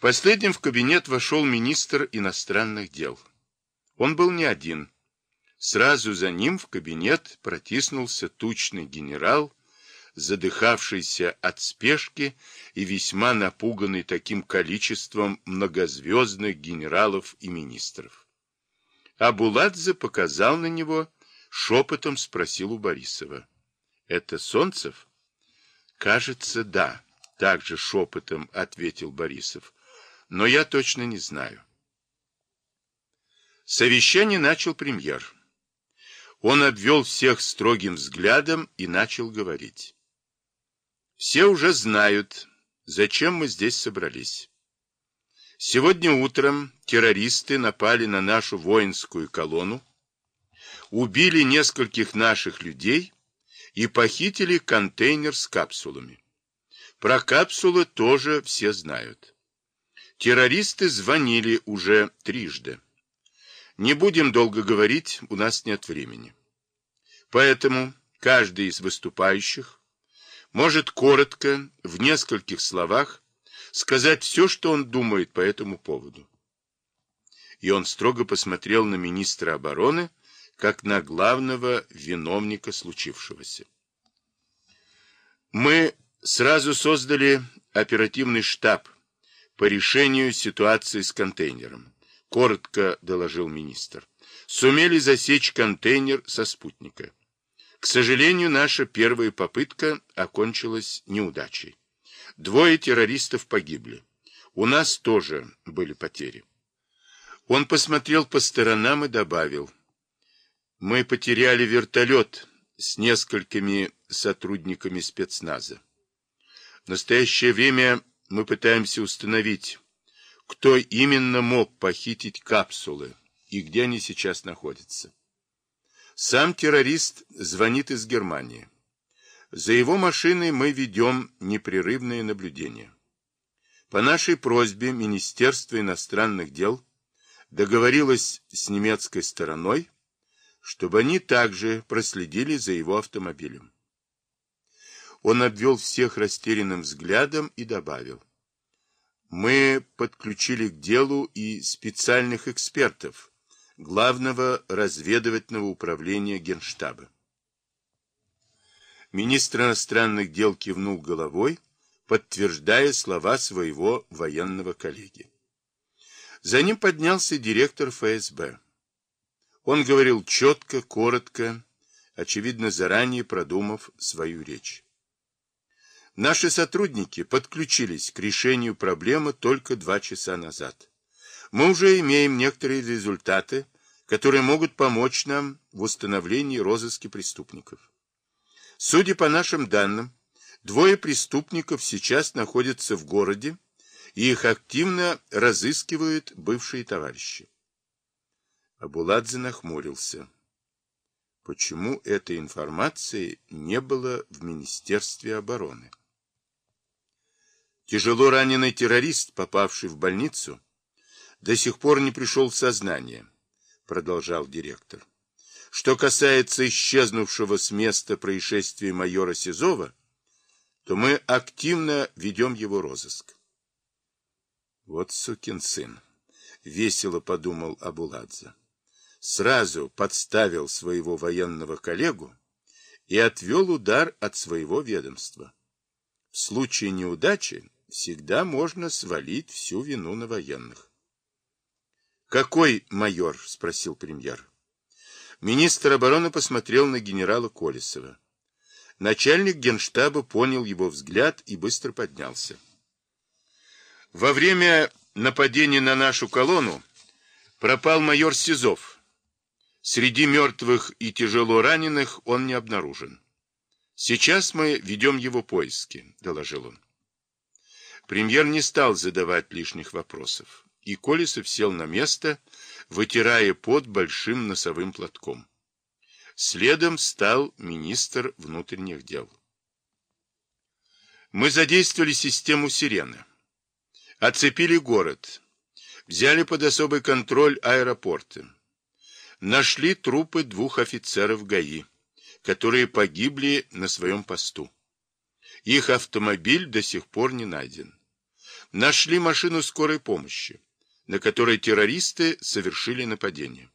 Последним в кабинет вошел министр иностранных дел. Он был не один. Сразу за ним в кабинет протиснулся тучный генерал, задыхавшийся от спешки и весьма напуганный таким количеством многозвездных генералов и министров. А Буладзе показал на него, шепотом спросил у Борисова. «Это Солнцев?» «Кажется, да», — также шепотом ответил Борисов. «Но я точно не знаю». Совещание начал премьер. Он обвел всех строгим взглядом и начал говорить. Все уже знают, зачем мы здесь собрались. Сегодня утром террористы напали на нашу воинскую колонну, убили нескольких наших людей и похитили контейнер с капсулами. Про капсулы тоже все знают. Террористы звонили уже трижды. Не будем долго говорить, у нас нет времени. Поэтому каждый из выступающих может коротко, в нескольких словах, сказать все, что он думает по этому поводу. И он строго посмотрел на министра обороны, как на главного виновника случившегося. Мы сразу создали оперативный штаб по решению ситуации с контейнером, коротко доложил министр. Сумели засечь контейнер со спутника. К сожалению, наша первая попытка окончилась неудачей. Двое террористов погибли. У нас тоже были потери. Он посмотрел по сторонам и добавил. Мы потеряли вертолет с несколькими сотрудниками спецназа. В настоящее время мы пытаемся установить, кто именно мог похитить капсулы и где они сейчас находятся. Сам террорист звонит из Германии. За его машиной мы ведем непрерывное наблюдение. По нашей просьбе Министерство иностранных дел договорилось с немецкой стороной, чтобы они также проследили за его автомобилем. Он обвел всех растерянным взглядом и добавил. Мы подключили к делу и специальных экспертов, Главного разведывательного управления Генштаба. Министр иностранных дел кивнул головой, подтверждая слова своего военного коллеги. За ним поднялся директор ФСБ. Он говорил четко, коротко, очевидно, заранее продумав свою речь. Наши сотрудники подключились к решению проблемы только два часа назад мы уже имеем некоторые результаты, которые могут помочь нам в установлении розыски преступников. Судя по нашим данным, двое преступников сейчас находятся в городе, и их активно разыскивают бывшие товарищи. Абуладзе нахмурился. Почему этой информации не было в Министерстве обороны? Тяжело раненый террорист, попавший в больницу, до сих пор не пришел в сознание, продолжал директор. Что касается исчезнувшего с места происшествия майора Сизова, то мы активно ведем его розыск. Вот сукин сын, весело подумал Абуладзе. Сразу подставил своего военного коллегу и отвел удар от своего ведомства. В случае неудачи всегда можно свалить всю вину на военных. «Какой майор?» — спросил премьер. Министр обороны посмотрел на генерала Колесова. Начальник генштаба понял его взгляд и быстро поднялся. Во время нападения на нашу колонну пропал майор Сизов. Среди мертвых и тяжело раненых он не обнаружен. Сейчас мы ведем его поиски, доложил он. Премьер не стал задавать лишних вопросов и Колесов сел на место, вытирая пот большим носовым платком. Следом стал министр внутренних дел. Мы задействовали систему «Сирена». Оцепили город. Взяли под особый контроль аэропорты. Нашли трупы двух офицеров ГАИ, которые погибли на своем посту. Их автомобиль до сих пор не найден. Нашли машину скорой помощи, на которой террористы совершили нападение.